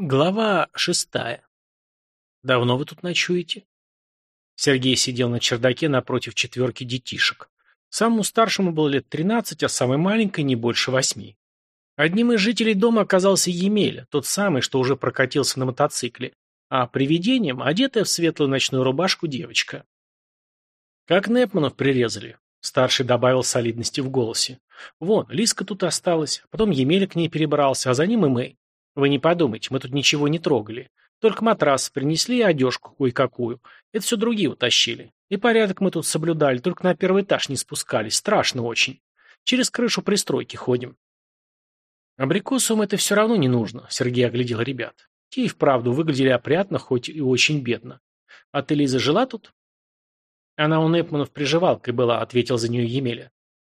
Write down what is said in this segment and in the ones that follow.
Глава шестая. Давно вы тут ночуете? Сергей сидел на чердаке напротив четверки детишек. Самому старшему было лет тринадцать, а самой маленькой не больше восьми. Одним из жителей дома оказался Емеля, тот самый, что уже прокатился на мотоцикле, а привидением одетая в светлую ночную рубашку девочка. Как Непманов прирезали. Старший добавил солидности в голосе. Вон, Лиска тут осталась, потом Емеля к ней перебрался, а за ним и Мэй. Вы не подумайте, мы тут ничего не трогали. Только матрас принесли и одежку кое-какую. Это все другие утащили. И порядок мы тут соблюдали, только на первый этаж не спускались. Страшно очень. Через крышу пристройки ходим. Абрикосам это все равно не нужно, Сергей оглядел ребят. Те и вправду выглядели опрятно, хоть и очень бедно. А ты, Лиза, жила тут? Она у Непманов приживалкой была, ответил за нее Емеля.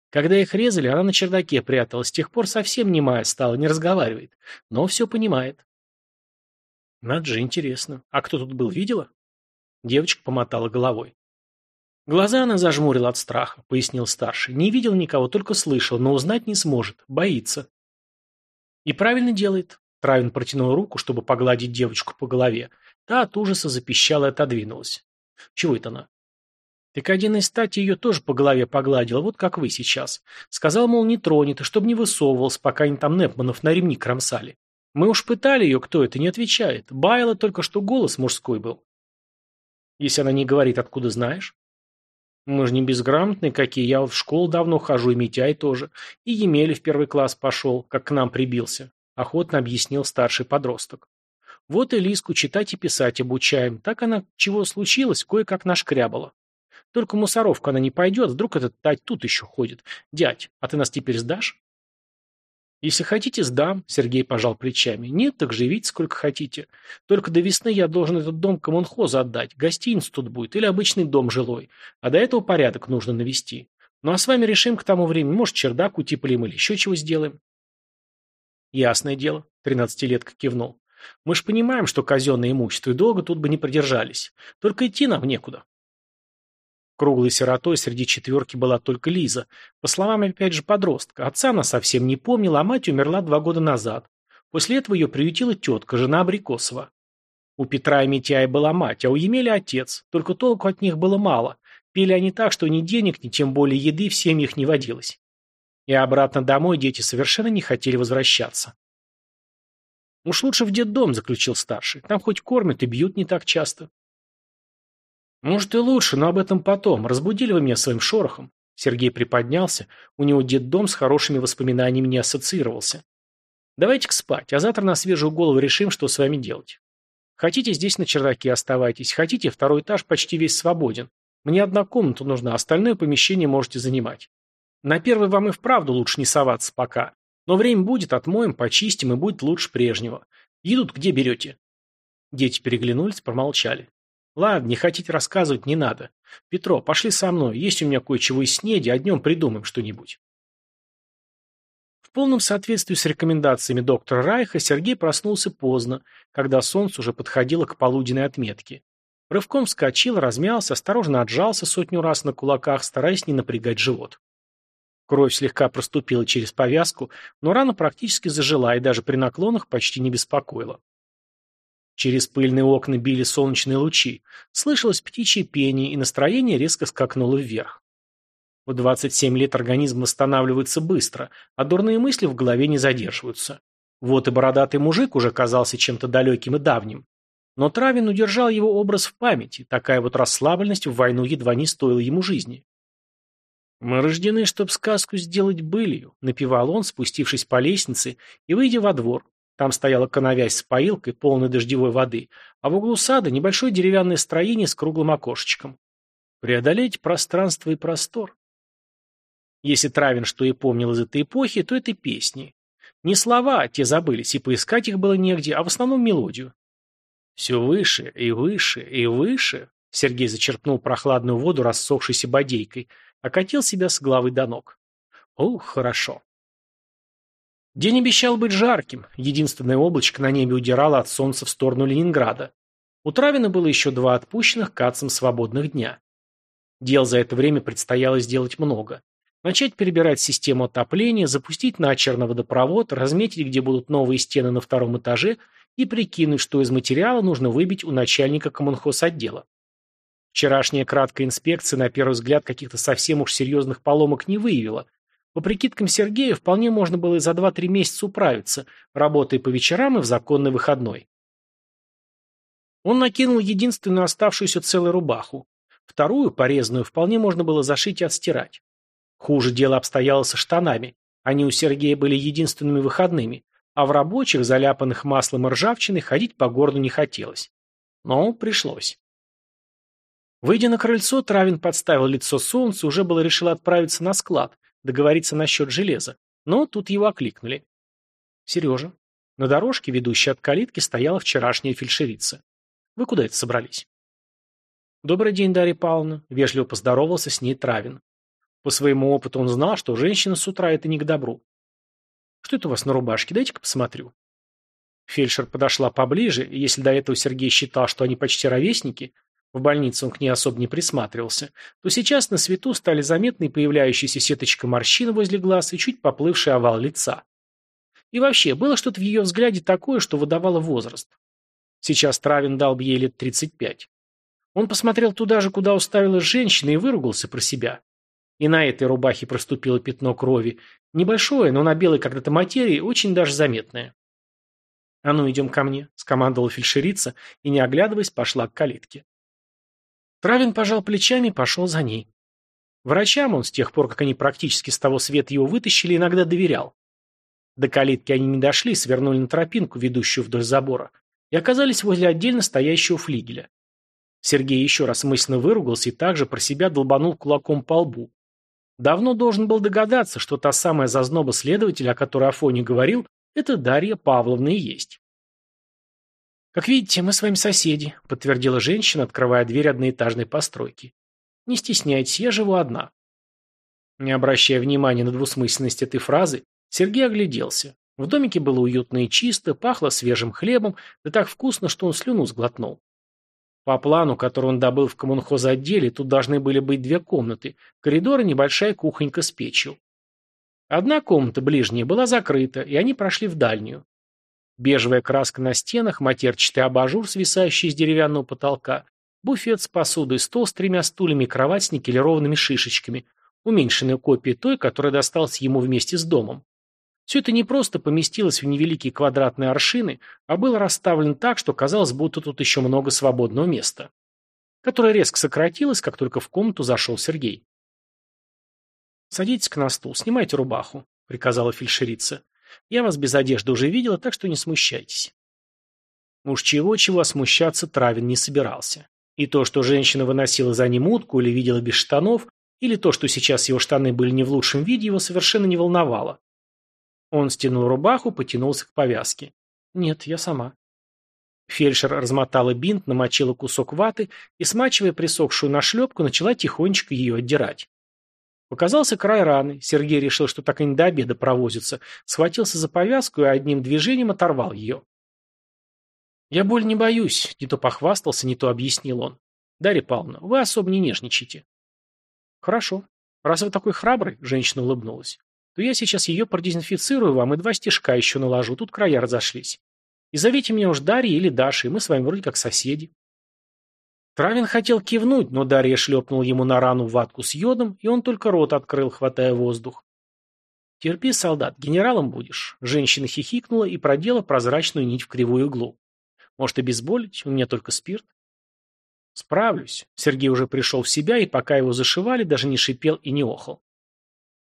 Когда их резали, она на чердаке пряталась, с тех пор совсем немая стала, не разговаривает, но все понимает. Надо же, интересно. А кто тут был, видела? Девочка помотала головой. Глаза она зажмурила от страха, пояснил старший. Не видел никого, только слышал, но узнать не сможет, боится. И правильно делает. Травин протянул руку, чтобы погладить девочку по голове. Та от ужаса запищала и отодвинулась. Чего это она? Так один из стати ее тоже по голове погладил, вот как вы сейчас. Сказал, мол, не тронет, и чтобы не высовывался, пока они там Непманов на ремни кромсали. Мы уж пытали ее, кто это, не отвечает. Баяла только, что голос мужской был. Если она не говорит, откуда знаешь? Мы же не безграмотные какие, я вот в школу давно хожу, и Митяй тоже. И Емеля в первый класс пошел, как к нам прибился. Охотно объяснил старший подросток. Вот и Лиску читать и писать обучаем. Так она, чего случилось, кое-как нашкрябала. Только мусоровку она не пойдет, вдруг этот Тать тут еще ходит. Дядь, а ты нас теперь сдашь? Если хотите, сдам, Сергей пожал плечами. Нет, так живите сколько хотите. Только до весны я должен этот дом коммунхозу отдать. Гостиница тут будет или обычный дом жилой. А до этого порядок нужно навести. Ну а с вами решим к тому времени. Может, чердак утеплим или еще чего сделаем. Ясное дело, тринадцатилетка кивнул. Мы ж понимаем, что казенное имущество, и долго тут бы не продержались. Только идти нам некуда. Круглой сиротой среди четверки была только Лиза. По словам, опять же, подростка. Отца она совсем не помнила, а мать умерла два года назад. После этого ее приютила тетка, жена Абрикосова. У Петра и Митяя была мать, а у Емеля отец. Только толку от них было мало. Пили они так, что ни денег, ни тем более еды в семьях не водилось. И обратно домой дети совершенно не хотели возвращаться. «Уж лучше в детдом», — заключил старший. «Там хоть кормят и бьют не так часто». «Может и лучше, но об этом потом. Разбудили вы меня своим шорохом». Сергей приподнялся. У него детдом с хорошими воспоминаниями не ассоциировался. «Давайте-ка спать, а завтра на свежую голову решим, что с вами делать. Хотите, здесь на чердаке оставайтесь. Хотите, второй этаж почти весь свободен. Мне одна комната нужна, остальное помещение можете занимать. На первый вам и вправду лучше не соваться пока. Но время будет, отмоем, почистим, и будет лучше прежнего. Едут где берете?» Дети переглянулись, промолчали. Ладно, не хотите рассказывать, не надо. Петро, пошли со мной, есть у меня кое-чего из снеди, а днем придумаем что-нибудь. В полном соответствии с рекомендациями доктора Райха Сергей проснулся поздно, когда солнце уже подходило к полуденной отметке. Рывком вскочил, размялся, осторожно отжался сотню раз на кулаках, стараясь не напрягать живот. Кровь слегка проступила через повязку, но рана практически зажила и даже при наклонах почти не беспокоила. Через пыльные окна били солнечные лучи, слышалось птичье пение, и настроение резко скакнуло вверх. В 27 лет организм восстанавливается быстро, а дурные мысли в голове не задерживаются. Вот и бородатый мужик уже казался чем-то далеким и давним. Но Травин удержал его образ в памяти, такая вот расслабленность в войну едва не стоила ему жизни. «Мы рождены, чтоб сказку сделать былью», — напевал он, спустившись по лестнице и выйдя во двор, там стояла коновязь с поилкой, полной дождевой воды, а в углу сада небольшое деревянное строение с круглым окошечком. Преодолеть пространство и простор. Если Травин что и помнил из этой эпохи, то это песни. Не слова, те забылись, и поискать их было негде, а в основном мелодию. Все выше и выше и выше. Сергей зачерпнул прохладную воду рассохшейся бодейкой, окатил себя с головы до ног. Ух, хорошо. День обещал быть жарким, единственное облачко на небе удирало от солнца в сторону Ленинграда. У Травина было еще два отпущенных кацам свободных дня. Дел за это время предстояло сделать много. Начать перебирать систему отопления, запустить начерно водопровод, разметить, где будут новые стены на втором этаже и прикинуть, что из материала нужно выбить у начальника коммунхоз-отдела. Вчерашняя краткая инспекция, на первый взгляд, каких-то совсем уж серьезных поломок не выявила. По прикидкам Сергея, вполне можно было и за 2-3 месяца управиться, работая по вечерам и в законный выходной. Он накинул единственную оставшуюся целую рубаху. Вторую, порезанную, вполне можно было зашить и отстирать. Хуже дело обстояло со штанами. Они у Сергея были единственными выходными, а в рабочих, заляпанных маслом и ржавчиной, ходить по городу не хотелось. Но пришлось. Выйдя на крыльцо, Травин подставил лицо солнцу, уже было решил отправиться на склад, договориться насчет железа. Но тут его окликнули. «Сережа, на дорожке, ведущей от калитки, стояла вчерашняя фельдшерица. Вы куда это собрались?» «Добрый день, Дарья Павловна», — вежливо поздоровался с ней Травин. По своему опыту он знал, что женщина с утра — это не к добру. «Что это у вас на рубашке? Дайте-ка посмотрю». Фельдшер подошла поближе, и если до этого Сергей считал, что они почти ровесники, в больнице он к ней особо не присматривался, то сейчас на свету стали заметны появляющаяся сеточка морщин возле глаз и чуть поплывший овал лица. И вообще, было что-то в ее взгляде такое, что выдавало возраст. Сейчас Травин дал бы ей лет 35. Он посмотрел туда же, куда уставилась женщина, и выругался про себя. И на этой рубахе проступило пятно крови. Небольшое, но на белой когда-то материи очень даже заметное. «А ну, идем ко мне», — скомандовала фельдшерица и, не оглядываясь, пошла к калитке. Травин пожал плечами и пошел за ней. Врачам он, с тех пор, как они практически с того света его вытащили, иногда доверял. До калитки они не дошли, свернули на тропинку, ведущую вдоль забора и оказались возле отдельно стоящего флигеля. Сергей еще раз мысленно выругался и также про себя долбанул кулаком по лбу. Давно должен был догадаться, что та самая зазноба следователя, о которой Афоне говорил, это Дарья Павловна и есть. «Как видите, мы с вами соседи», — подтвердила женщина, открывая дверь одноэтажной постройки. «Не стесняйтесь, я живу одна». Не обращая внимания на двусмысленность этой фразы, Сергей огляделся. В домике было уютно и чисто, пахло свежим хлебом, да так вкусно, что он слюну сглотнул. По плану, который он добыл в коммунхозотделе, тут должны были быть две комнаты, коридор и небольшая кухонька с печью. Одна комната, ближняя, была закрыта, и они прошли в дальнюю. Бежевая краска на стенах, матерчатый абажур, свисающий с деревянного потолка, буфет с посудой, стол с тремя стульями кровать с никелированными шишечками, уменьшенная копия той, которая досталась ему вместе с домом. Все это не просто поместилось в невеликие квадратные аршины, а было расставлено так, что казалось, будто тут еще много свободного места, которое резко сократилось, как только в комнату зашел Сергей. «Садитесь-ка на стул, снимайте рубаху», — приказала фельдшерица. «Я вас без одежды уже видела, так что не смущайтесь». Уж чего-чего смущаться Травин не собирался. И то, что женщина выносила за ним утку или видела без штанов, или то, что сейчас его штаны были не в лучшем виде, его совершенно не волновало. Он стянул рубаху, потянулся к повязке. «Нет, я сама». Фельдшер размотала бинт, намочила кусок ваты и, смачивая присохшую нашлепку, начала тихонечко ее отдирать. Показался край раны. Сергей решил, что так и не до обеда провозится. Схватился за повязку и одним движением оторвал ее. «Я боль не боюсь», — не то похвастался, не то объяснил он. «Дарья Павловна, вы особо не нежничайте». «Хорошо. Раз вы такой храбрый», — женщина улыбнулась то я сейчас ее продезинфицирую вам и два стежка еще наложу, тут края разошлись. И зовите меня уж Дарьей или Дашей, мы с вами вроде как соседи. Травин хотел кивнуть, но Дарья шлепнул ему на рану ватку с йодом, и он только рот открыл, хватая воздух. «Терпи, солдат, генералом будешь». Женщина хихикнула и продела прозрачную нить в кривую иглу. «Может, обезболить? У меня только спирт». «Справлюсь». Сергей уже пришел в себя, и пока его зашивали, даже не шипел и не охал.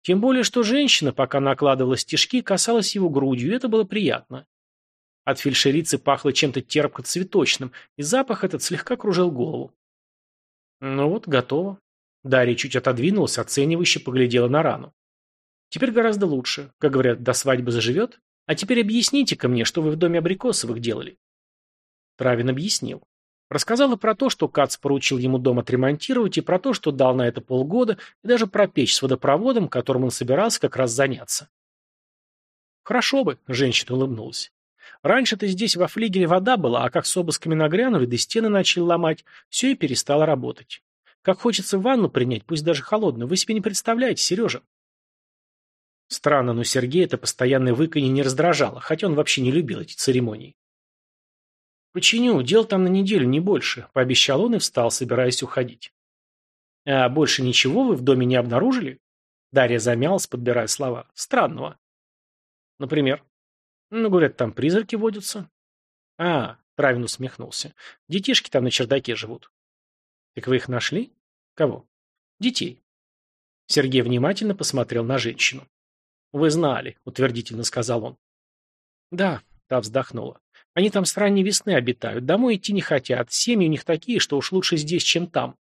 Тем более, что женщина, пока накладывала стежки, касалась его грудью, и это было приятно. От фельдшерицы пахло чем-то терпко-цветочным, и запах этот слегка кружил голову. Ну вот, готово. Дарья чуть отодвинулась, оценивающе поглядела на рану. Теперь гораздо лучше. Как говорят, до свадьбы заживет. А теперь объясните-ка мне, что вы в доме Абрикосовых делали. Травин объяснил. Рассказала про то, что Кац поручил ему дом отремонтировать, и про то, что дал на это полгода, и даже про печь с водопроводом, которым он собирался как раз заняться. «Хорошо бы», — женщина улыбнулась. «Раньше-то здесь во флигеле вода была, а как с обысками нагрянули, да стены начали ломать, все и перестало работать. Как хочется ванну принять, пусть даже холодную, вы себе не представляете, Сережа». Странно, но Сергей это постоянное выканье не раздражало, хотя он вообще не любил эти церемонии. «Починю, дел там на неделю, не больше», — пообещал он и встал, собираясь уходить. «А больше ничего вы в доме не обнаружили?» Дарья замялась, подбирая слова. «Странного». «Например?» «Ну, говорят, там призраки водятся». «А, Травин усмехнулся. Детишки там на чердаке живут. Так вы их нашли? Кого? Детей. Сергей внимательно посмотрел на женщину. Вы знали, утвердительно сказал он. Да, та вздохнула. Они там с ранней весны обитают, домой идти не хотят, семьи у них такие, что уж лучше здесь, чем там.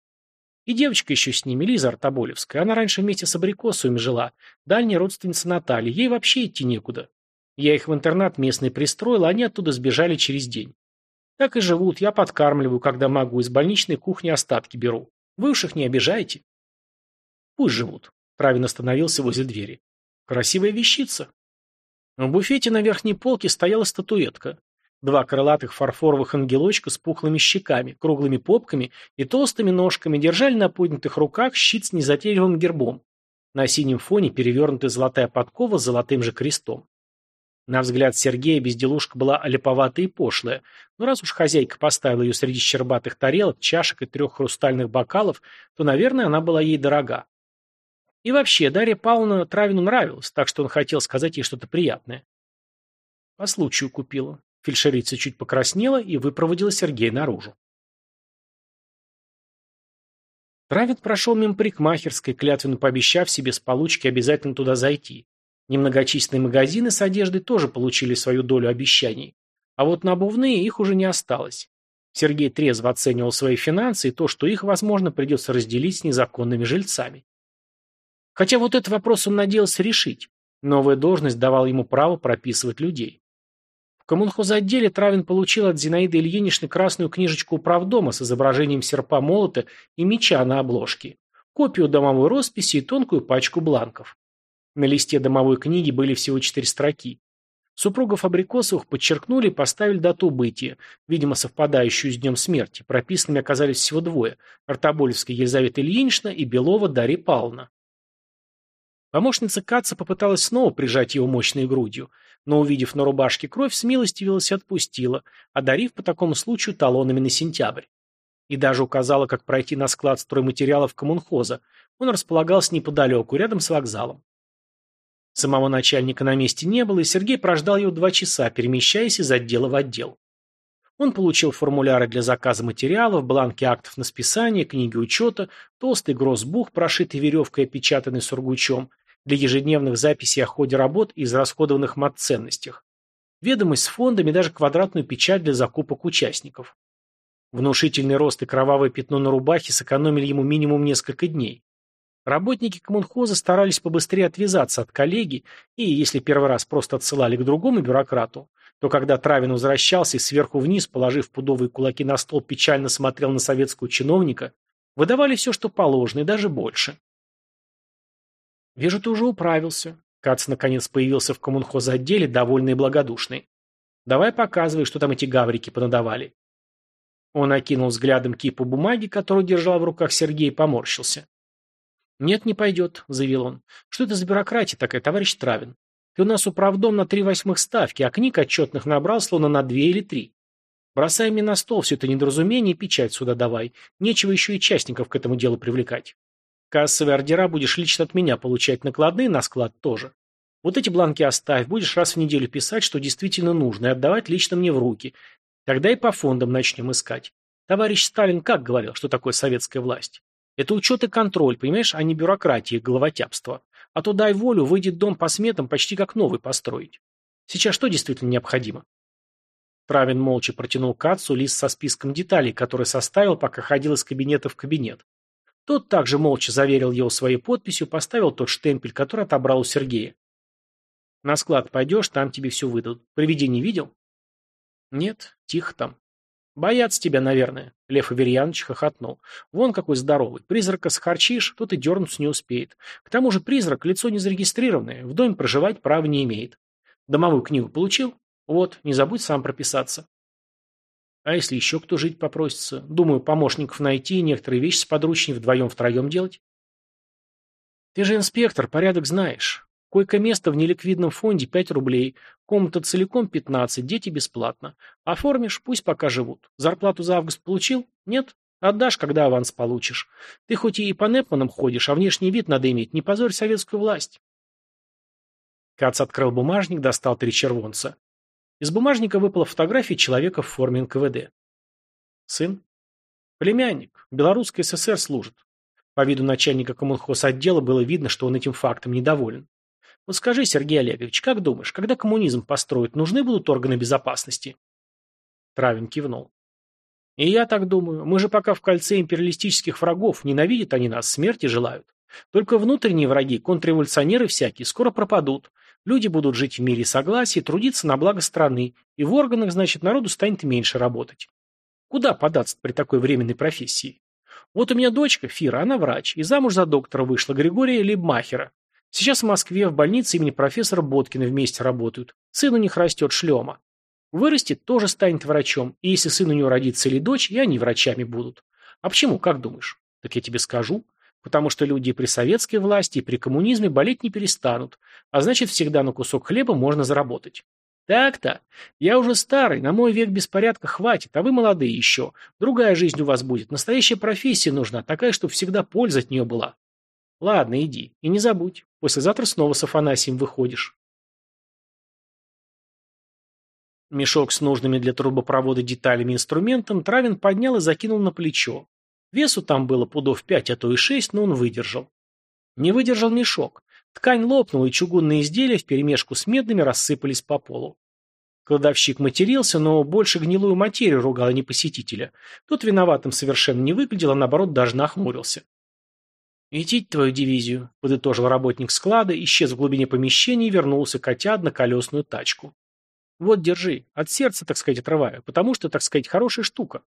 И девочка еще с ними, Лиза Артоболевская, она раньше вместе с Абрикосовыми жила, дальняя родственница Натальи, ей вообще идти некуда. Я их в интернат местный пристроил, а они оттуда сбежали через день. Так и живут, я подкармливаю, когда могу, из больничной кухни остатки беру. Вы уж их не обижаете. Пусть живут. Травин остановился возле двери. Красивая вещица. В буфете на верхней полке стояла статуэтка. Два крылатых фарфоровых ангелочка с пухлыми щеками, круглыми попками и толстыми ножками держали на поднятых руках щит с незатейливым гербом. На синем фоне перевернутая золотая подкова с золотым же крестом. На взгляд Сергея безделушка была олиповатая и пошлая, но раз уж хозяйка поставила ее среди щербатых тарелок, чашек и трех хрустальных бокалов, то, наверное, она была ей дорога. И вообще, Дарья Павловна Травину нравилась, так что он хотел сказать ей что-то приятное. По случаю купила. Фельдшерица чуть покраснела и выпроводила Сергея наружу. Травин прошел мимо парикмахерской, клятвенно пообещав себе с получки обязательно туда зайти. Немногочисленные магазины с одеждой тоже получили свою долю обещаний. А вот на обувные их уже не осталось. Сергей трезво оценивал свои финансы и то, что их, возможно, придется разделить с незаконными жильцами. Хотя вот этот вопрос он надеялся решить. Новая должность давала ему право прописывать людей. В коммунхозотделе Травин получил от Зинаиды Ильиничны красную книжечку управдома с изображением серпа молота и меча на обложке, копию домовой росписи и тонкую пачку бланков. На листе домовой книги были всего четыре строки. Супругов Абрикосовых подчеркнули и поставили дату убытия, видимо, совпадающую с днем смерти. Прописанными оказались всего двое – Артоболевская Елизавета Ильинична и Белова Дарья Павловна. Помощница Каца попыталась снова прижать его мощной грудью, но, увидев на рубашке кровь, смилостивилась и отпустила, одарив по такому случаю талонами на сентябрь. И даже указала, как пройти на склад стройматериалов коммунхоза. Он располагался неподалеку, рядом с вокзалом. Самого начальника на месте не было, и Сергей прождал его два часа, перемещаясь из отдела в отдел. Он получил формуляры для заказа материалов, бланки актов на списание, книги учета, толстый гроссбух, прошитый веревкой и опечатанный сургучом, для ежедневных записей о ходе работ и израсходованных матценностях, ведомость с фондами даже квадратную печать для закупок участников. Внушительный рост и кровавое пятно на рубахе сэкономили ему минимум несколько дней. Работники коммунхоза старались побыстрее отвязаться от коллеги, и если первый раз просто отсылали к другому бюрократу, то когда Травин возвращался и сверху вниз, положив пудовые кулаки на стол, печально смотрел на советского чиновника, выдавали все, что положено, и даже больше. «Вижу, ты уже управился». Кац наконец появился в коммунхозотделе, довольный и благодушный. «Давай показывай, что там эти гаврики понадавали». Он окинул взглядом кипу бумаги, которую держал в руках Сергей, и поморщился. «Нет, не пойдет», — заявил он. «Что это за бюрократия такая, товарищ Травин? Ты у нас управдом на три восьмых ставки, а книг отчетных набрал словно на две или три. Бросай мне на стол все это недоразумение и печать сюда давай. Нечего еще и частников к этому делу привлекать. Кассовые ордера будешь лично от меня получать накладные на склад тоже. Вот эти бланки оставь, будешь раз в неделю писать, что действительно нужно, и отдавать лично мне в руки. Тогда и по фондам начнем искать. Товарищ Сталин как говорил, что такое советская власть? Это учет и контроль, понимаешь, а не бюрократия головотяпство. А то дай волю, выйдет дом по сметам почти как новый построить. Сейчас что действительно необходимо? Травин молча протянул Кацу лист со списком деталей, который составил, пока ходил из кабинета в кабинет. Тот также молча заверил его своей подписью, поставил тот штемпель, который отобрал у Сергея. «На склад пойдешь, там тебе все выдадут. Привидений видел?» «Нет, тихо там. «Боятся тебя, наверное», — Лев Аверьянович хохотнул. «Вон какой здоровый. Призрака схарчишь, тот и дернуться не успеет. К тому же призрак — лицо незарегистрированное, в доме проживать права не имеет. Домовую книгу получил? Вот, не забудь сам прописаться». «А если еще кто жить попросится? Думаю, помощников найти и некоторые вещи с подручней вдвоем-втроем делать». «Ты же инспектор, порядок знаешь. Койко-место в неликвидном фонде 5 рублей, комната целиком 15, дети бесплатно. Оформишь, пусть пока живут. Зарплату за август получил? Нет? Отдашь, когда аванс получишь. Ты хоть и по Непманам ходишь, а внешний вид надо иметь, не позорь советскую власть. Кац открыл бумажник, достал три червонца. Из бумажника выпала фотография человека в форме НКВД. Сын? Племянник. Белорусской ССР служит. По виду начальника коммунхоз-отдела было видно, что он этим фактом недоволен. Вот скажи, Сергей Олегович, как думаешь, когда коммунизм построят, нужны будут органы безопасности? Травин кивнул. И я так думаю. Мы же пока в кольце империалистических врагов, ненавидят они нас, смерти желают. Только внутренние враги, контрреволюционеры всякие, скоро пропадут. Люди будут жить в мире согласии, трудиться на благо страны, и в органах, значит, народу станет меньше работать. Куда податься при такой временной профессии? Вот у меня дочка, Фира, она врач, и замуж за доктора вышла, Григория Либмахера. Сейчас в Москве в больнице имени профессора Боткина вместе работают. Сын у них растет шлема. Вырастет, тоже станет врачом. И если сын у него родится или дочь, и они врачами будут. А почему, как думаешь? Так я тебе скажу. Потому что люди при советской власти, и при коммунизме болеть не перестанут. А значит, всегда на кусок хлеба можно заработать. Так-то. Я уже старый, на мой век беспорядка хватит, а вы молодые еще. Другая жизнь у вас будет. Настоящая профессия нужна, такая, чтобы всегда польза от нее была. Ладно, иди. И не забудь. Послезавтра снова с Афанасием выходишь. Мешок с нужными для трубопровода деталями и инструментом Травин поднял и закинул на плечо. Весу там было пудов пять, а то и шесть, но он выдержал. Не выдержал мешок. Ткань лопнула, и чугунные изделия вперемешку с медными рассыпались по полу. Кладовщик матерился, но больше гнилую материю ругал, а не посетителя. Тот виноватым совершенно не выглядел, а наоборот даже нахмурился. «Идите твою дивизию», — подытожил работник склада, исчез в глубине помещения и вернулся, катя одноколесную тачку. «Вот, держи. От сердца, так сказать, отрываю, потому что, так сказать, хорошая штука».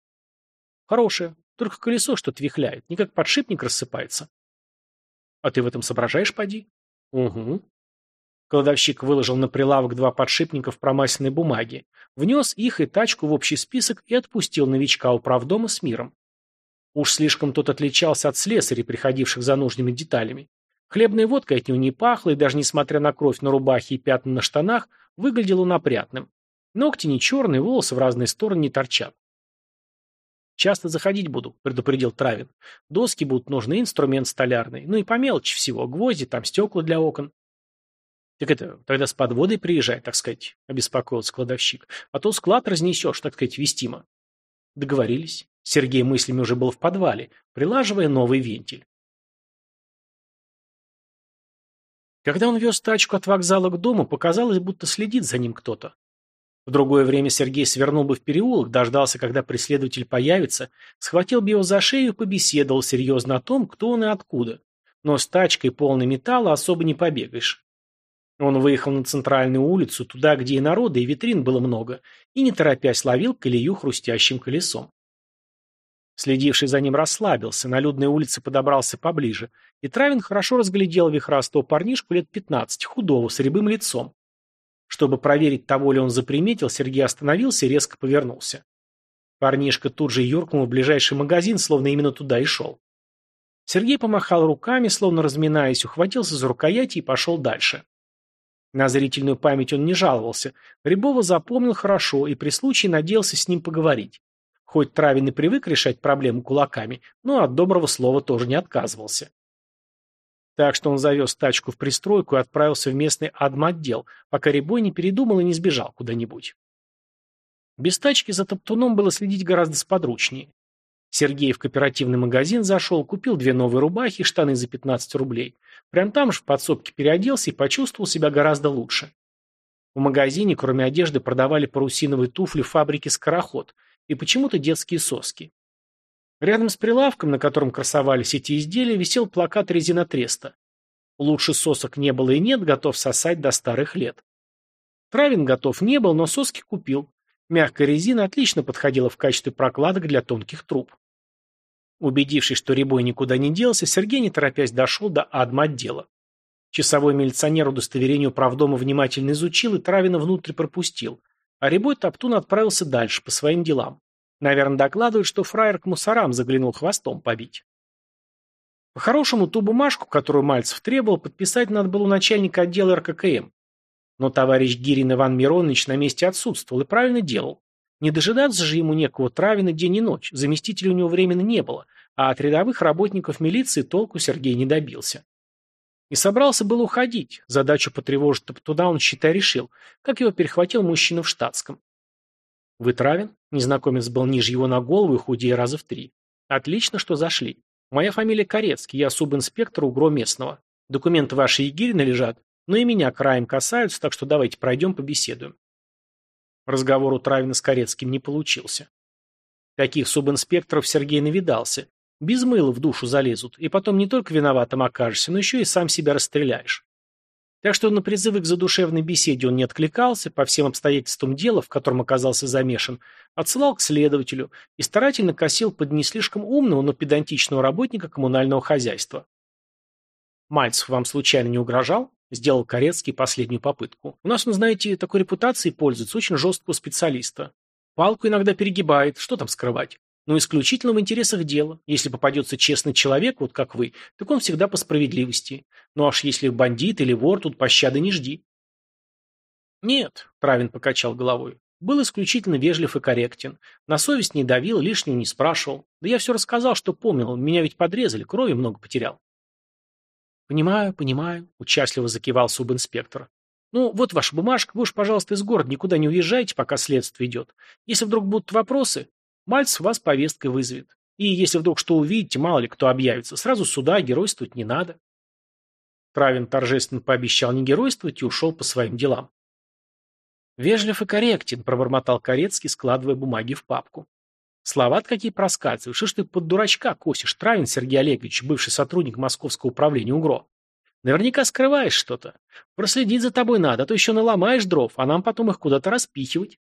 «Хорошая. Только колесо что-то вихляет, не как подшипник рассыпается». «А ты в этом соображаешь, поди?» «Угу». Кладовщик выложил на прилавок два подшипника в промасленной бумаге, внес их и тачку в общий список и отпустил новичка управдома с миром. Уж слишком тот отличался от слесарей, приходивших за нужными деталями. Хлебной водкой от него не пахло, и даже несмотря на кровь на рубахе и пятна на штанах, выглядел он опрятным. Ногти не черные, волосы в разные стороны не торчат. «Часто заходить буду», — предупредил Травин. «Доски будут нужны, инструмент столярный. Ну и по мелочи всего. Гвозди, там стекла для окон». «Так это, тогда с подводой приезжай, так сказать», — обеспокоился кладовщик. «А то склад разнесешь, так сказать, вестимо». Договорились. Сергей мыслями уже был в подвале, прилаживая новый вентиль. Когда он вез тачку от вокзала к дому, показалось, будто следит за ним кто-то. В другое время Сергей свернул бы в переулок, дождался, когда преследователь появится, схватил бы его за шею и побеседовал серьезно о том, кто он и откуда. Но с тачкой полной металла особо не побегаешь. Он выехал на центральную улицу, туда, где и народа, и витрин было много, и не торопясь ловил колею хрустящим колесом. Следивший за ним расслабился, на людной улице подобрался поближе, и Травин хорошо разглядел вихрастого парнишку лет пятнадцати, худого, с рябым лицом. Чтобы проверить, того ли он заприметил, Сергей остановился и резко повернулся. Парнишка тут же юркнул в ближайший магазин, словно именно туда и шел. Сергей помахал руками, словно разминаясь, ухватился за рукояти и пошел дальше. На зрительную память он не жаловался. Рябова запомнил хорошо и при случае надеялся с ним поговорить. Хоть Травин и привык решать проблемы кулаками, но от доброго слова тоже не отказывался. Так что он завез тачку в пристройку и отправился в местный адмотдел, пока Рябой не передумал и не сбежал куда-нибудь. Без тачки за топтуном было следить гораздо сподручнее. Сергей в кооперативный магазин зашел, купил две новые рубахи и штаны за 15 рублей. Прям там же в подсобке переоделся и почувствовал себя гораздо лучше. В магазине, кроме одежды, продавали парусиновые туфли фабрики «Скороход», и почему-то детские соски. Рядом с прилавком, на котором красовались эти изделия, висел плакат резинотреста. Лучше сосок не было и нет, готов сосать до старых лет. Травин готов не был, но соски купил. Мягкая резина отлично подходила в качестве прокладок для тонких труб. Убедившись, что Рябой никуда не делся, Сергей, не торопясь, дошел до адм-отдела. Часовой милиционер удостоверение управдома внимательно изучил и Травина внутрь пропустил, а Рябой Топтун отправился дальше, по своим делам. Наверное, докладывают, что фраер к мусорам заглянул хвостом побить. По-хорошему, ту бумажку, которую Мальцев требовал, подписать надо было у начальника отдела РККМ. Но товарищ Гирин Иван Миронович на месте отсутствовал и правильно делал. Не дожидаться же ему некого Травина день и ночь, заместителя у него временно не было, а от рядовых работников милиции толку Сергей не добился. И собрался было уходить, задачу потревожить туда он, считай, решил, как его перехватил мужчина в штатском. «Вы Травин?» Незнакомец был ниже его на голову и худее раза в три. «Отлично, что зашли. Моя фамилия Корецкий, я субинспектор УГРО местного. Документы ваши Егирина лежат, но и меня краем касаются, так что давайте пройдем побеседуем». Разговор у Травина с Корецким не получился. Таких субинспекторов Сергей навидался. Без мыла в душу залезут, и потом не только виноватым окажешься, но еще и сам себя расстреляешь. Так что на призывы к задушевной беседе он не откликался, по всем обстоятельствам дела, в котором оказался замешан, отсылал к следователю и старательно косил под не слишком умного, но педантичного работника коммунального хозяйства. «Мальцев вам случайно не угрожал?» – сделал Корецкий последнюю попытку. «У нас он, знаете, такой репутацией пользуется, очень жесткого специалиста. Палку иногда перегибает, что там скрывать? Но исключительно в интересах дела. Если попадется честный человек, вот как вы, так он всегда по справедливости. Ну аж если бандит или вор, тут пощады не жди. Нет, Травин покачал головой. Был исключительно вежлив и корректен. На совесть не давил, лишнего не спрашивал. Да я все рассказал, что помнил. Меня ведь подрезали, крови много потерял. Понимаю, понимаю, участливо закивал субинспектор. Ну, вот ваша бумажка, вы уж, пожалуйста, из города никуда не уезжайте, пока следствие идет. Если вдруг будут вопросы, Мальцев вас повесткой вызовет. И если вдруг что увидите, мало ли кто объявится, сразу сюда геройствовать не надо. Травин торжественно пообещал не геройствовать и ушел по своим делам. «Вежлив и корректен», — пробормотал Корецкий, складывая бумаги в папку. «Слова-то какие проскальзывают. Что ж ты под дурачка косишь, Травин Сергей Олегович, бывший сотрудник Московского управления УГРО? Наверняка скрываешь что-то. Проследить за тобой надо, а то еще наломаешь дров, а нам потом их куда-то распихивать».